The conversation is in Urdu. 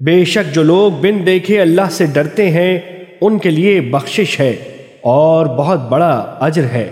بے شک جو لوگ بن دیکھے اللہ سے ڈرتے ہیں، ان کے لیے بخشش ہے اور بہت بڑا اجر ہے۔